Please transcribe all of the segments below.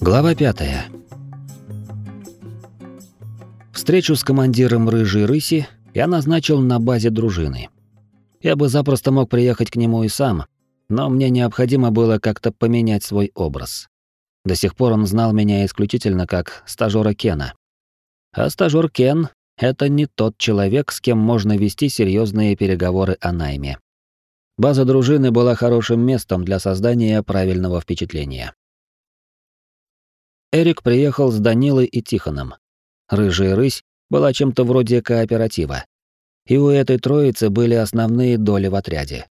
Глава пятая. Встречу с командиром Рыжей Рыси я назначил на базе дружины. Я бы запросто мог приехать к нему и сам, но мне необходимо было как-то поменять свой образ. До сих пор он знал меня исключительно как стажёра Кена. А стажёр Кен — это не тот человек, с кем можно вести серьезные переговоры о найме. База дружины была хорошим местом для создания правильного впечатления. Эрик приехал с Данилой и Тихоном. Рыжая рысь была чем-то вроде кооператива. И у этой троицы были основные доли в отряде.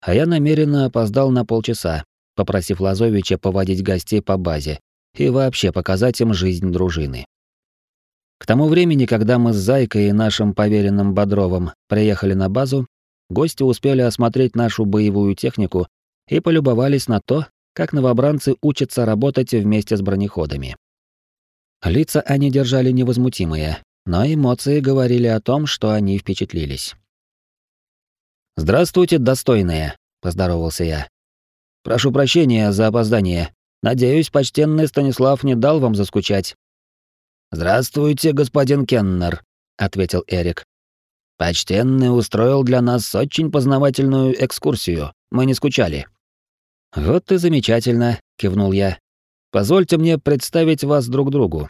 А я намеренно опоздал на полчаса, попросив Лазовича поводить гостей по базе и вообще показать им жизнь дружины. К тому времени, когда мы с Зайкой и нашим поверенным Бодровым приехали на базу, гости успели осмотреть нашу боевую технику и полюбовались на то, как новобранцы учатся работать вместе с бронеходами. Лица они держали невозмутимые, но эмоции говорили о том, что они впечатлились. «Здравствуйте, достойные», — поздоровался я. «Прошу прощения за опоздание. Надеюсь, почтенный Станислав не дал вам заскучать». «Здравствуйте, господин Кеннер», — ответил Эрик. «Почтенный устроил для нас очень познавательную экскурсию. Мы не скучали». «Вот и замечательно», — кивнул я. «Позвольте мне представить вас друг другу.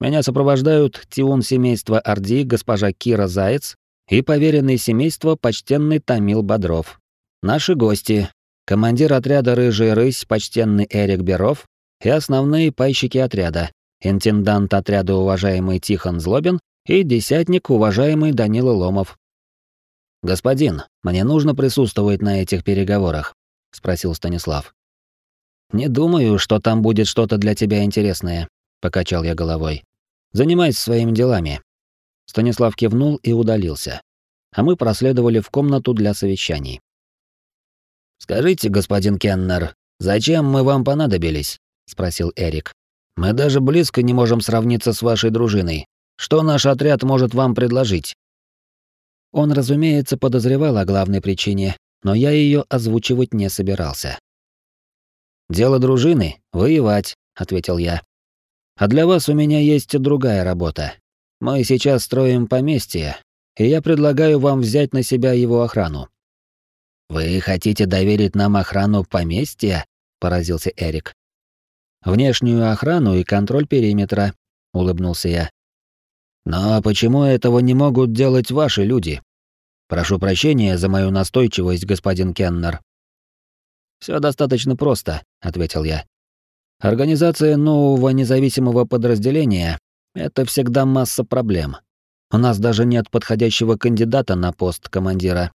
Меня сопровождают Тиун семейства Орди, госпожа Кира Заяц и поверенный семейства почтенный Тамил Бодров. Наши гости — командир отряда «Рыжий рысь» почтенный Эрик Беров и основные пайщики отряда, интендант отряда уважаемый Тихон Злобин и десятник уважаемый Данила Ломов. «Господин, мне нужно присутствовать на этих переговорах спросил Станислав. Не думаю, что там будет что-то для тебя интересное, покачал я головой. Занимайся своими делами. Станислав кивнул и удалился. А мы проследовали в комнату для совещаний. Скажите, господин Кеннер, зачем мы вам понадобились? спросил Эрик. Мы даже близко не можем сравниться с вашей дружиной. Что наш отряд может вам предложить? Он, разумеется, подозревал о главной причине, но я ее озвучивать не собирался. «Дело дружины — воевать», — ответил я. «А для вас у меня есть другая работа. Мы сейчас строим поместье, и я предлагаю вам взять на себя его охрану». «Вы хотите доверить нам охрану поместья?» — поразился Эрик. «Внешнюю охрану и контроль периметра», — улыбнулся я. «Но почему этого не могут делать ваши люди?» Прошу прощения за мою настойчивость, господин Кеннер. Все достаточно просто, ответил я. Организация нового независимого подразделения это всегда масса проблем. У нас даже нет подходящего кандидата на пост командира.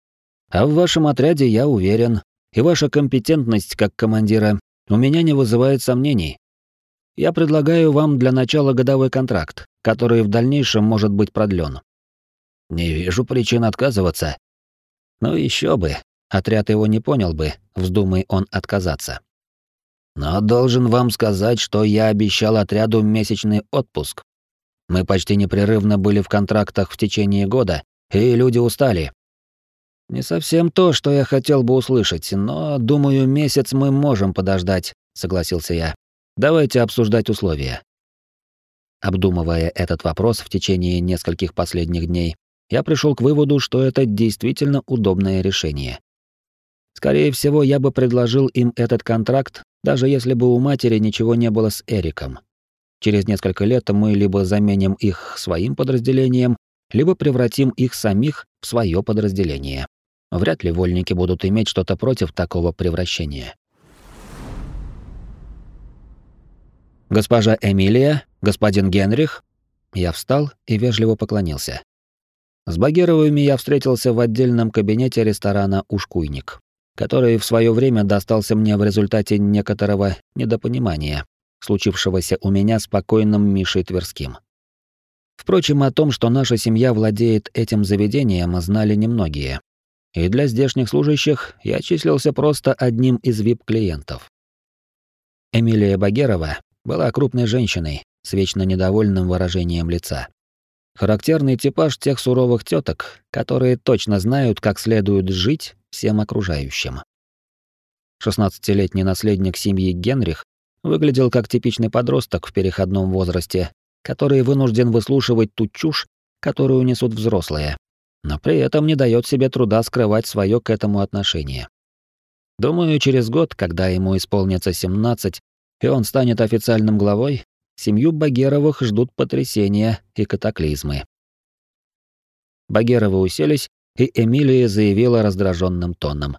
А в вашем отряде я уверен, и ваша компетентность как командира у меня не вызывает сомнений. Я предлагаю вам для начала годовой контракт, который в дальнейшем может быть продлен. Не вижу причин отказываться. Ну еще бы, отряд его не понял бы, вздумай он отказаться. Но должен вам сказать, что я обещал отряду месячный отпуск. Мы почти непрерывно были в контрактах в течение года, и люди устали. Не совсем то, что я хотел бы услышать, но, думаю, месяц мы можем подождать, согласился я. Давайте обсуждать условия. Обдумывая этот вопрос в течение нескольких последних дней, я пришел к выводу, что это действительно удобное решение. Скорее всего, я бы предложил им этот контракт, даже если бы у матери ничего не было с Эриком. Через несколько лет мы либо заменим их своим подразделением, либо превратим их самих в свое подразделение. Вряд ли вольники будут иметь что-то против такого превращения. Госпожа Эмилия, господин Генрих, я встал и вежливо поклонился. С Багировыми я встретился в отдельном кабинете ресторана «Ушкуйник», который в свое время достался мне в результате некоторого недопонимания, случившегося у меня с покойным Мишей Тверским. Впрочем, о том, что наша семья владеет этим заведением, знали немногие. И для здешних служащих я числился просто одним из вип-клиентов. Эмилия Багерова была крупной женщиной с вечно недовольным выражением лица. Характерный типаж тех суровых теток, которые точно знают, как следует жить всем окружающим. Шестнадцатилетний наследник семьи Генрих Выглядел как типичный подросток в переходном возрасте, который вынужден выслушивать ту чушь, которую несут взрослые, но при этом не дает себе труда скрывать свое к этому отношение. Думаю, через год, когда ему исполнится 17, и он станет официальным главой, семью Багеровых ждут потрясения и катаклизмы. Багеровы уселись, и Эмилия заявила раздраженным тоном.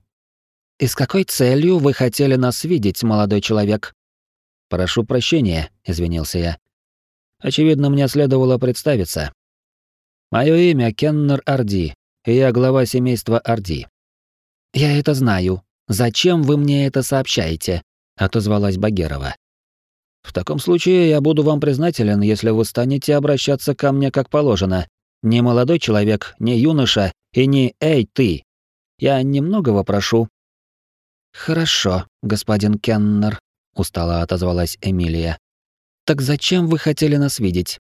«И с какой целью вы хотели нас видеть, молодой человек?» «Прошу прощения», — извинился я. «Очевидно, мне следовало представиться. Мое имя Кеннер Арди, и я глава семейства Арди». «Я это знаю. Зачем вы мне это сообщаете?» — отозвалась Багерова. «В таком случае я буду вам признателен, если вы станете обращаться ко мне как положено, не молодой человек, не юноша и не «Эй, ты!» Я немного вопрошу». «Хорошо, господин Кеннер», — устало отозвалась Эмилия. «Так зачем вы хотели нас видеть?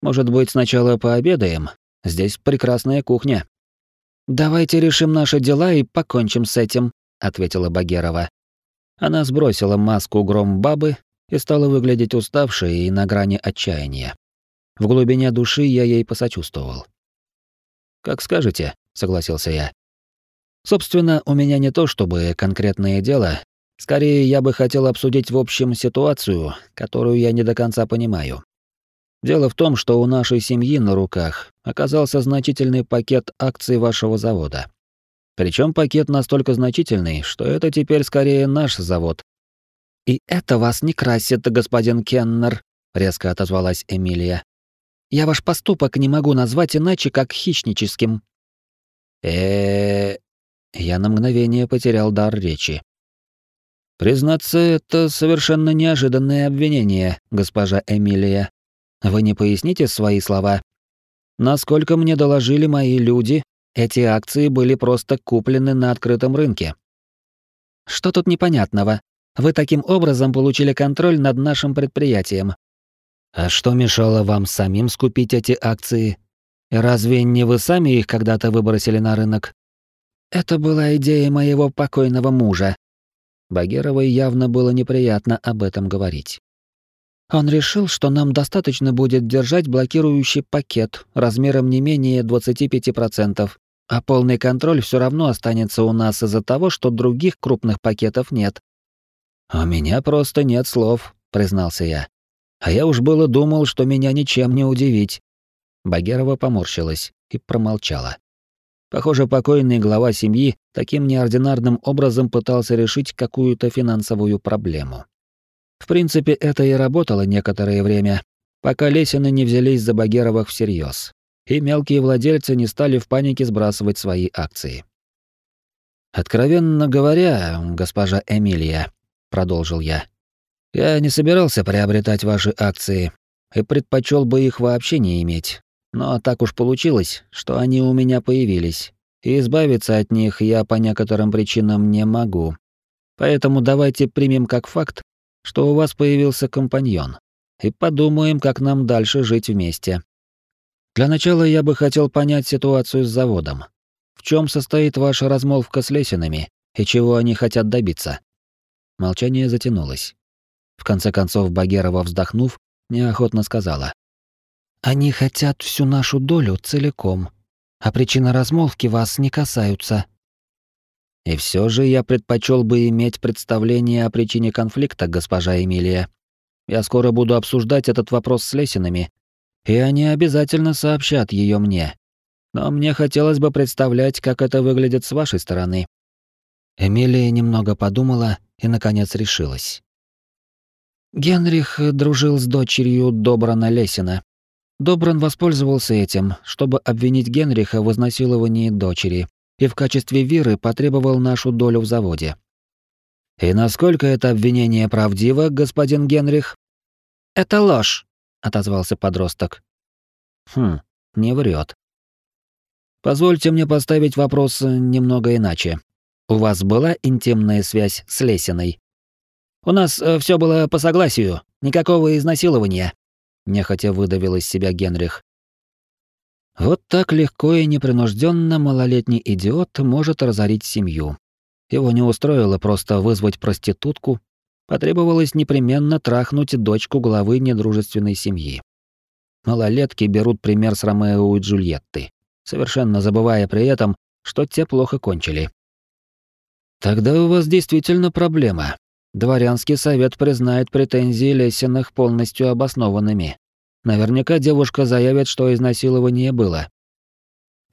Может быть, сначала пообедаем? Здесь прекрасная кухня». «Давайте решим наши дела и покончим с этим», — ответила Багерова. Она сбросила маску гром бабы и стала выглядеть уставшей и на грани отчаяния. В глубине души я ей посочувствовал. «Как скажете», — согласился я. «Собственно, у меня не то чтобы конкретное дело. Скорее, я бы хотел обсудить в общем ситуацию, которую я не до конца понимаю. Дело в том, что у нашей семьи на руках оказался значительный пакет акций вашего завода. Причем пакет настолько значительный, что это теперь скорее наш завод. «И это вас не красит, господин Кеннер», — резко отозвалась Эмилия. Я ваш поступок не могу назвать иначе, как хищническим. Э, я на мгновение потерял дар речи. Признаться, это совершенно неожиданное обвинение, госпожа Эмилия. Вы не поясните свои слова? Насколько мне доложили мои люди, эти акции были просто куплены на открытом рынке. Что тут непонятного? Вы таким образом получили контроль над нашим предприятием. А что мешало вам самим скупить эти акции? Разве не вы сами их когда-то выбросили на рынок? Это была идея моего покойного мужа. Багеровой явно было неприятно об этом говорить. Он решил, что нам достаточно будет держать блокирующий пакет размером не менее 25%, а полный контроль все равно останется у нас из-за того, что других крупных пакетов нет. «У меня просто нет слов», — признался я. А я уж было думал, что меня ничем не удивить. Багерова поморщилась и промолчала. Похоже, покойный глава семьи таким неординарным образом пытался решить какую-то финансовую проблему. В принципе, это и работало некоторое время, пока Лесины не взялись за Багеровых всерьез, и мелкие владельцы не стали в панике сбрасывать свои акции. «Откровенно говоря, госпожа Эмилия», — продолжил я, я не собирался приобретать ваши акции и предпочел бы их вообще не иметь. Но так уж получилось, что они у меня появились, и избавиться от них я по некоторым причинам не могу. Поэтому давайте примем как факт, что у вас появился компаньон, и подумаем, как нам дальше жить вместе. Для начала я бы хотел понять ситуацию с заводом. В чем состоит ваша размолвка с Лесинами и чего они хотят добиться? Молчание затянулось. В конце концов, Багерова, вздохнув, неохотно сказала. «Они хотят всю нашу долю целиком, а причины размолвки вас не касаются». «И все же я предпочел бы иметь представление о причине конфликта, госпожа Эмилия. Я скоро буду обсуждать этот вопрос с Лесинами, и они обязательно сообщат ее мне. Но мне хотелось бы представлять, как это выглядит с вашей стороны». Эмилия немного подумала и, наконец, решилась. Генрих дружил с дочерью Добрана Лесина. Добран воспользовался этим, чтобы обвинить Генриха в изнасиловании дочери, и в качестве виры потребовал нашу долю в заводе. «И насколько это обвинение правдиво, господин Генрих?» «Это ложь», — отозвался подросток. «Хм, не врет. Позвольте мне поставить вопрос немного иначе. У вас была интимная связь с Лесиной?» У нас э, все было по согласию, никакого изнасилования», — нехотя выдавил из себя Генрих. Вот так легко и непринужденно малолетний идиот может разорить семью. Его не устроило просто вызвать проститутку, Потребовалось непременно трахнуть дочку главы недружественной семьи. Малолетки берут пример с Ромео и Джульетты, совершенно забывая при этом, что те плохо кончили. Тогда у вас действительно проблема. Дворянский совет признает претензии Лесиных полностью обоснованными. Наверняка девушка заявит, что изнасилование было.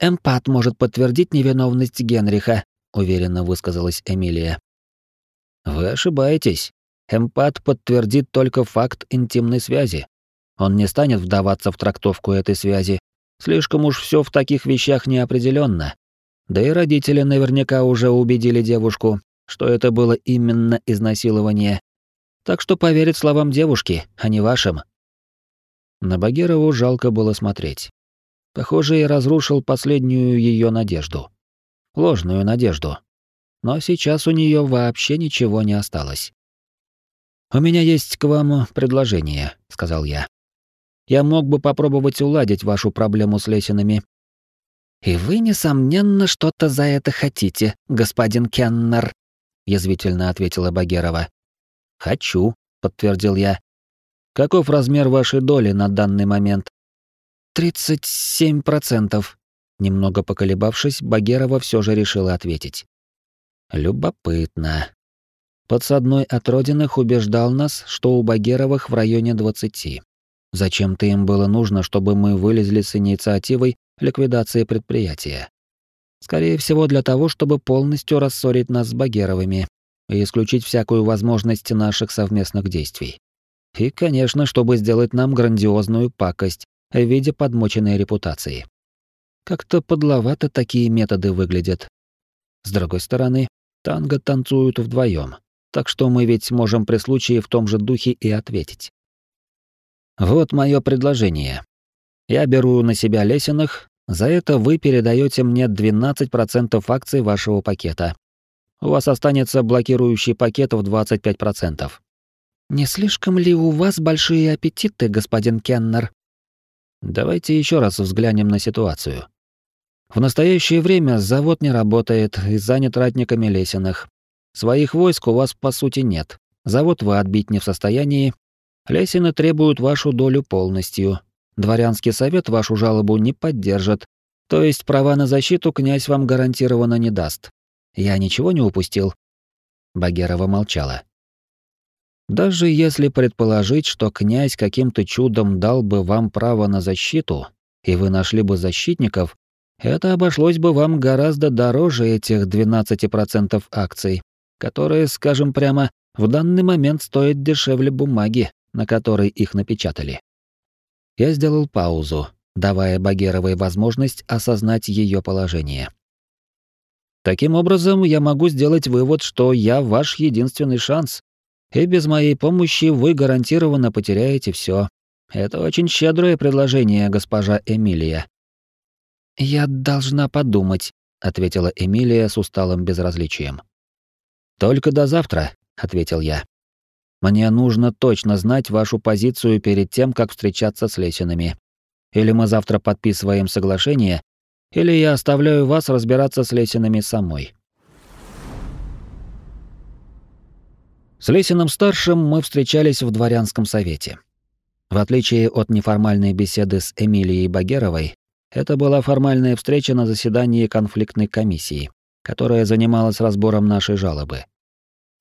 Эмпат может подтвердить невиновность Генриха, уверенно высказалась Эмилия. Вы ошибаетесь. Эмпат подтвердит только факт интимной связи. Он не станет вдаваться в трактовку этой связи. Слишком уж все в таких вещах неопределенно. Да и родители наверняка уже убедили девушку, что это было именно изнасилование. Так что поверит словам девушки, а не вашим. На Багирову жалко было смотреть. Похоже, я разрушил последнюю ее надежду. Ложную надежду. Но сейчас у нее вообще ничего не осталось. «У меня есть к вам предложение», — сказал я. «Я мог бы попробовать уладить вашу проблему с лесенами». «И вы, несомненно, что-то за это хотите, господин Кеннер», — язвительно ответила Багерова. «Хочу», — подтвердил я. «Каков размер вашей доли на данный момент?» «Тридцать семь процентов», — немного поколебавшись, Багерова все же решила ответить. «Любопытно». Подсадной от родинах убеждал нас, что у Багеровых в районе двадцати. Зачем-то им было нужно, чтобы мы вылезли с инициативой ликвидации предприятия. Скорее всего, для того, чтобы полностью рассорить нас с Багеровыми и исключить всякую возможность наших совместных действий. И, конечно, чтобы сделать нам грандиозную пакость в виде подмоченной репутации. Как-то подловато такие методы выглядят. С другой стороны, танго танцуют вдвоем, так что мы ведь можем при случае в том же духе и ответить. Вот мое предложение. Я беру на себя Лесиных, за это вы передаете мне 12% акций вашего пакета. У вас останется блокирующий пакет в 25%. Не слишком ли у вас большие аппетиты, господин Кеннер? Давайте еще раз взглянем на ситуацию. В настоящее время завод не работает и занят ратниками Лесиных. Своих войск у вас по сути нет. Завод вы отбить не в состоянии. Лесины требуют вашу долю полностью, Дворянский совет вашу жалобу не поддержит, то есть права на защиту князь вам гарантированно не даст. Я ничего не упустил?» Багерова молчала. «Даже если предположить, что князь каким-то чудом дал бы вам право на защиту, и вы нашли бы защитников, это обошлось бы вам гораздо дороже этих 12% акций, которые, скажем прямо, в данный момент стоят дешевле бумаги, на которой их напечатали. Я сделал паузу, давая Багеровой возможность осознать ее положение. Таким образом, я могу сделать вывод, что я ваш единственный шанс, и без моей помощи вы гарантированно потеряете все. Это очень щедрое предложение, госпожа Эмилия. Я должна подумать, ответила Эмилия с усталым безразличием. Только до завтра, ответил я. Мне нужно точно знать вашу позицию перед тем, как встречаться с Лесинами. Или мы завтра подписываем соглашение, или я оставляю вас разбираться с Лесинами самой. С Лесиным-старшим мы встречались в дворянском совете. В отличие от неформальной беседы с Эмилией Багеровой, это была формальная встреча на заседании конфликтной комиссии, которая занималась разбором нашей жалобы.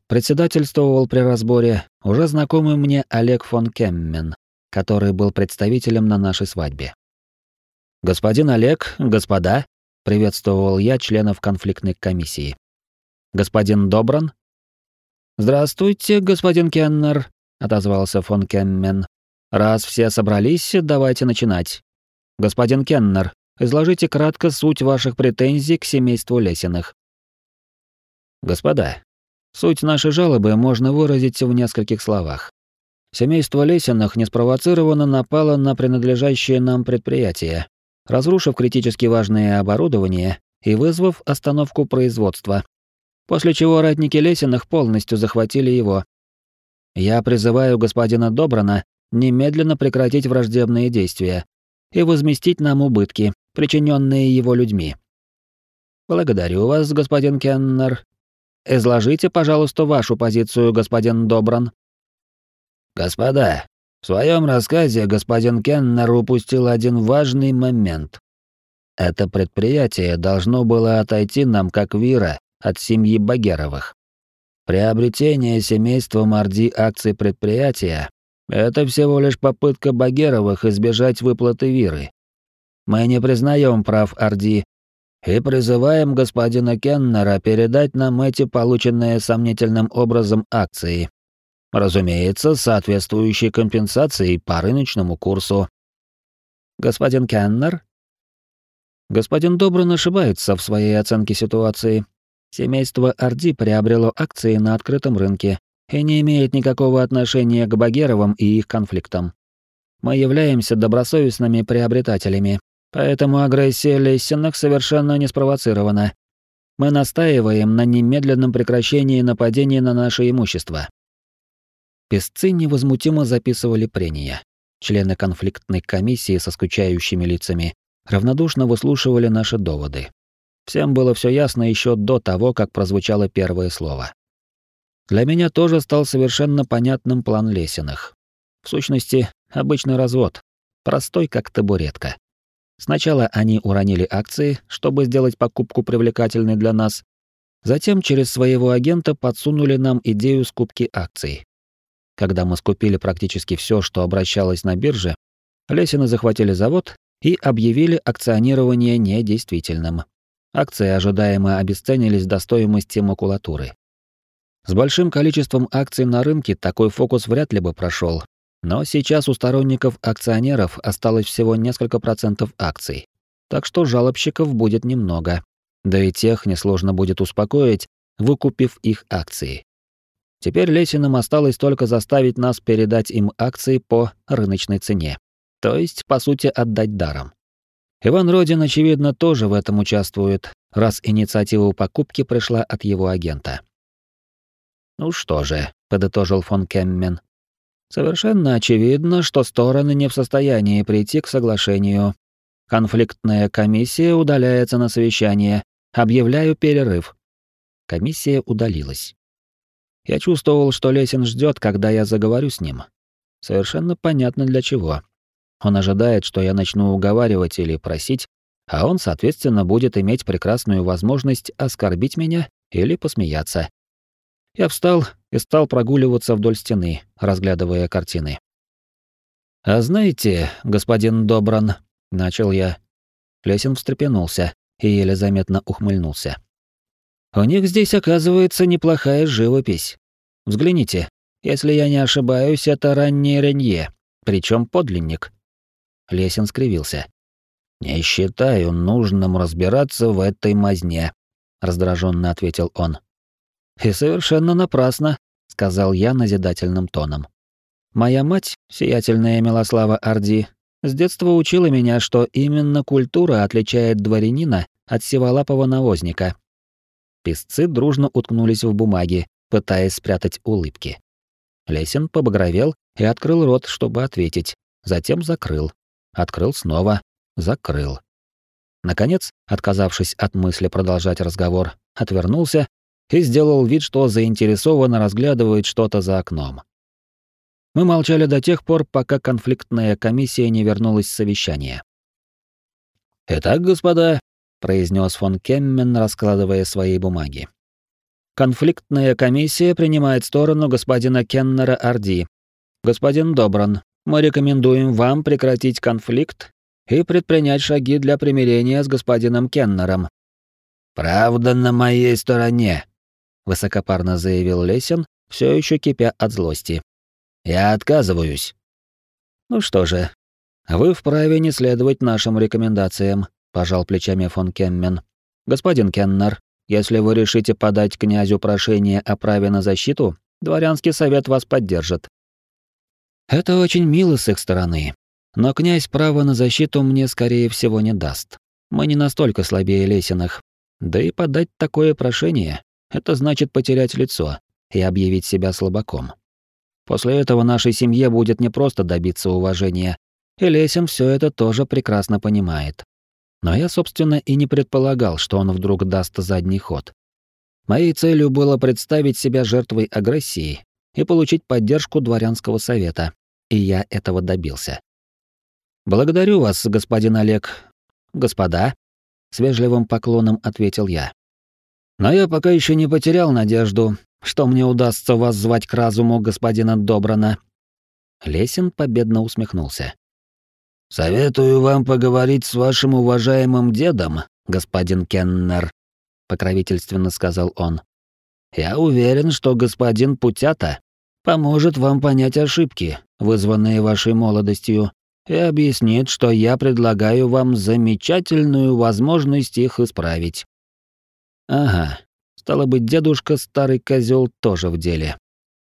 Председательствовал при разборе уже знакомый мне Олег фон Кеммен, который был представителем на нашей свадьбе. «Господин Олег, господа», — приветствовал я членов конфликтной комиссии. «Господин Добран?» «Здравствуйте, господин Кеннер», — отозвался фон Кеммен. «Раз все собрались, давайте начинать. Господин Кеннер, изложите кратко суть ваших претензий к семейству Лесиных». «Господа, Суть нашей жалобы можно выразить в нескольких словах. Семейство Лесиных неспровоцированно напало на принадлежащее нам предприятие, разрушив критически важное оборудование и вызвав остановку производства, после чего ратники Лесиных полностью захватили его. Я призываю господина Добрана немедленно прекратить враждебные действия и возместить нам убытки, причиненные его людьми. Благодарю вас, господин Кеннер, Изложите, пожалуйста, вашу позицию, господин Добран. Господа, в своем рассказе господин Кеннер упустил один важный момент. Это предприятие должно было отойти нам как вира от семьи Багеровых. Приобретение семейством Орди акций предприятия — это всего лишь попытка Багеровых избежать выплаты виры. Мы не признаем прав Орди и призываем господина Кеннера передать нам эти полученные сомнительным образом акции. Разумеется, соответствующей компенсацией по рыночному курсу. Господин Кеннер? Господин Добран ошибается в своей оценке ситуации. Семейство Орди приобрело акции на открытом рынке и не имеет никакого отношения к Багеровым и их конфликтам. Мы являемся добросовестными приобретателями, Поэтому агрессия Лессинах совершенно не спровоцирована. Мы настаиваем на немедленном прекращении нападений на наше имущество. Песцы невозмутимо записывали прения. Члены конфликтной комиссии со скучающими лицами равнодушно выслушивали наши доводы. Всем было все ясно еще до того, как прозвучало первое слово. Для меня тоже стал совершенно понятным план Лесиных. В сущности, обычный развод, простой как табуретка. Сначала они уронили акции, чтобы сделать покупку привлекательной для нас. Затем через своего агента подсунули нам идею скупки акций. Когда мы скупили практически все, что обращалось на бирже, Лесины захватили завод и объявили акционирование недействительным. Акции ожидаемо обесценились до стоимости макулатуры. С большим количеством акций на рынке такой фокус вряд ли бы прошел, но сейчас у сторонников акционеров осталось всего несколько процентов акций. Так что жалобщиков будет немного. Да и тех несложно будет успокоить, выкупив их акции. Теперь Лесиным осталось только заставить нас передать им акции по рыночной цене. То есть, по сути, отдать даром. Иван Родин, очевидно, тоже в этом участвует, раз инициатива покупки пришла от его агента. «Ну что же», — подытожил фон Кеммен, Совершенно очевидно, что стороны не в состоянии прийти к соглашению. Конфликтная комиссия удаляется на совещание. Объявляю перерыв. Комиссия удалилась. Я чувствовал, что Лесин ждет, когда я заговорю с ним. Совершенно понятно для чего. Он ожидает, что я начну уговаривать или просить, а он, соответственно, будет иметь прекрасную возможность оскорбить меня или посмеяться. Я встал и стал прогуливаться вдоль стены, разглядывая картины. «А знаете, господин Добран», — начал я. Лесин встрепенулся и еле заметно ухмыльнулся. «У них здесь, оказывается, неплохая живопись. Взгляните, если я не ошибаюсь, это раннее Ренье, причем подлинник». Лесин скривился. «Не считаю нужным разбираться в этой мазне», — раздраженно ответил он. «И совершенно напрасно», — сказал я назидательным тоном. «Моя мать, сиятельная Милослава Орди, с детства учила меня, что именно культура отличает дворянина от сиволапого навозника». Песцы дружно уткнулись в бумаги, пытаясь спрятать улыбки. Лесин побагровел и открыл рот, чтобы ответить, затем закрыл. Открыл снова, закрыл. Наконец, отказавшись от мысли продолжать разговор, отвернулся и сделал вид, что заинтересованно разглядывает что-то за окном. Мы молчали до тех пор, пока конфликтная комиссия не вернулась с совещания. «Итак, господа», — произнес фон Кеммен, раскладывая свои бумаги. «Конфликтная комиссия принимает сторону господина Кеннера Орди. Господин Добран, мы рекомендуем вам прекратить конфликт и предпринять шаги для примирения с господином Кеннером». «Правда на моей стороне», высокопарно заявил Лесин, все еще кипя от злости. Я отказываюсь. Ну что же, вы вправе не следовать нашим рекомендациям, пожал плечами фон Кеммен. Господин Кеннер, если вы решите подать князю прошение о праве на защиту, дворянский совет вас поддержит. Это очень мило с их стороны, но князь право на защиту мне скорее всего не даст. Мы не настолько слабее Лесиных. Да и подать такое прошение это значит потерять лицо и объявить себя слабаком. После этого нашей семье будет не просто добиться уважения, и Лесин все это тоже прекрасно понимает. Но я, собственно, и не предполагал, что он вдруг даст задний ход. Моей целью было представить себя жертвой агрессии и получить поддержку дворянского совета, и я этого добился. «Благодарю вас, господин Олег. Господа», — с вежливым поклоном ответил я. «Но я пока еще не потерял надежду, что мне удастся вас звать к разуму господина Добрана». Лесин победно усмехнулся. «Советую вам поговорить с вашим уважаемым дедом, господин Кеннер», — покровительственно сказал он. «Я уверен, что господин Путята поможет вам понять ошибки, вызванные вашей молодостью, и объяснит, что я предлагаю вам замечательную возможность их исправить». «Ага, стало быть, дедушка старый козел тоже в деле.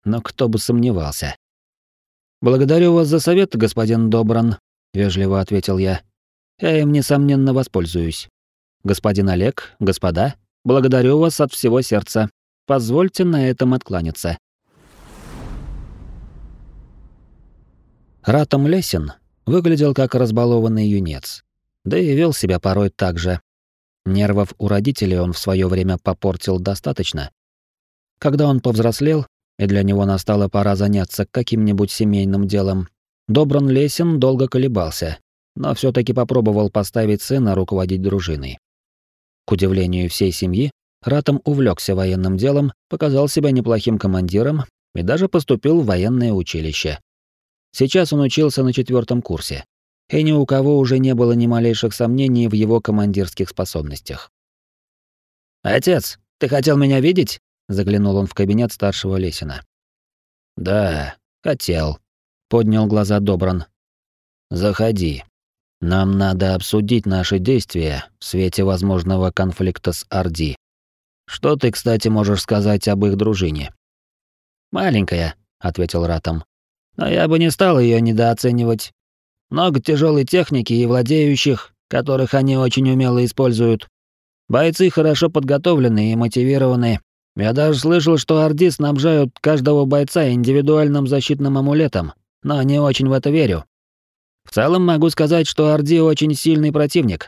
Но кто бы сомневался». «Благодарю вас за совет, господин Добран», — вежливо ответил я. «Я им, несомненно, воспользуюсь. Господин Олег, господа, благодарю вас от всего сердца. Позвольте на этом откланяться». Ратом Лесин выглядел как разбалованный юнец. Да и вел себя порой так же. Нервов у родителей он в свое время попортил достаточно. Когда он повзрослел, и для него настала пора заняться каким-нибудь семейным делом, Добран Лесин долго колебался, но все таки попробовал поставить сына руководить дружиной. К удивлению всей семьи, Ратом увлекся военным делом, показал себя неплохим командиром и даже поступил в военное училище. Сейчас он учился на четвертом курсе, и ни у кого уже не было ни малейших сомнений в его командирских способностях. «Отец, ты хотел меня видеть?» — заглянул он в кабинет старшего Лесина. «Да, хотел», — поднял глаза Добран. «Заходи. Нам надо обсудить наши действия в свете возможного конфликта с Орди. Что ты, кстати, можешь сказать об их дружине?» «Маленькая», — ответил Ратом. «Но я бы не стал ее недооценивать. Много тяжелой техники и владеющих, которых они очень умело используют. Бойцы хорошо подготовлены и мотивированы, я даже слышал, что орди снабжают каждого бойца индивидуальным защитным амулетом, но не очень в это верю. В целом могу сказать, что орди очень сильный противник.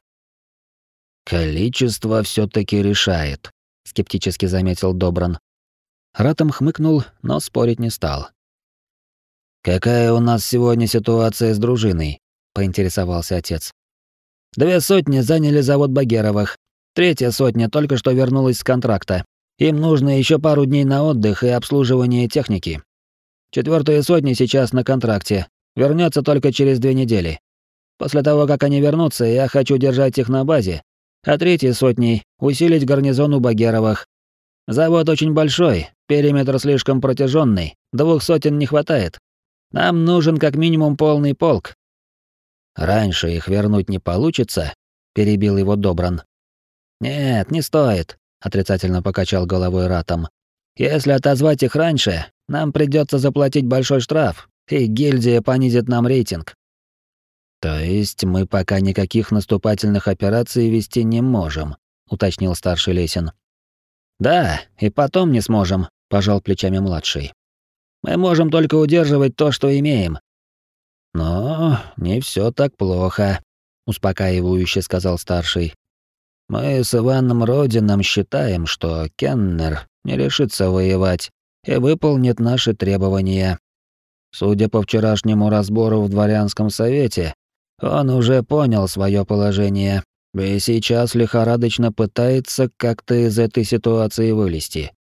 Количество все таки решает, скептически заметил Добран. Ратом хмыкнул, но спорить не стал. Какая у нас сегодня ситуация с дружиной? поинтересовался отец. Две сотни заняли завод Багеровых. Третья сотня только что вернулась с контракта. Им нужно еще пару дней на отдых и обслуживание техники. Четвертая сотня сейчас на контракте. Вернется только через две недели. После того, как они вернутся, я хочу держать их на базе, а третьей сотней усилить гарнизон у Багеровых. Завод очень большой, периметр слишком протяженный, двух сотен не хватает. Нам нужен как минимум полный полк. Раньше их вернуть не получится, перебил его Добран. Нет, не стоит отрицательно покачал головой Ратом. Если отозвать их раньше, нам придется заплатить большой штраф, и гильдия понизит нам рейтинг. То есть мы пока никаких наступательных операций вести не можем, уточнил старший Лесин. Да, и потом не сможем, пожал плечами младший. Мы можем только удерживать то, что имеем. Но не все так плохо, успокаивающе сказал старший. Мы с Иваном Родином считаем, что Кеннер не решится воевать и выполнит наши требования. Судя по вчерашнему разбору в дворянском совете, он уже понял свое положение и сейчас лихорадочно пытается как-то из этой ситуации вылезти.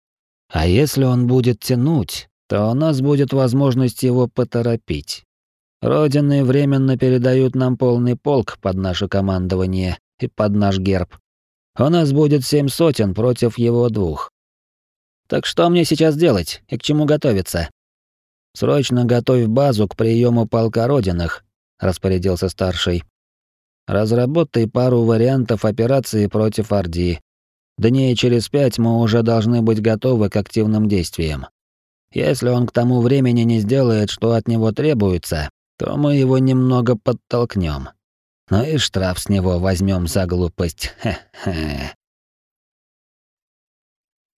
А если он будет тянуть, то у нас будет возможность его поторопить. Родины временно передают нам полный полк под наше командование и под наш герб. У нас будет семь сотен против его двух. Так что мне сейчас делать и к чему готовиться? Срочно готовь базу к приему полка родинах, распорядился старший. Разработай пару вариантов операции против Орди. Дней через пять мы уже должны быть готовы к активным действиям. Если он к тому времени не сделает, что от него требуется, то мы его немного подтолкнем. Ну и штраф с него возьмем за глупость. Хе-хе.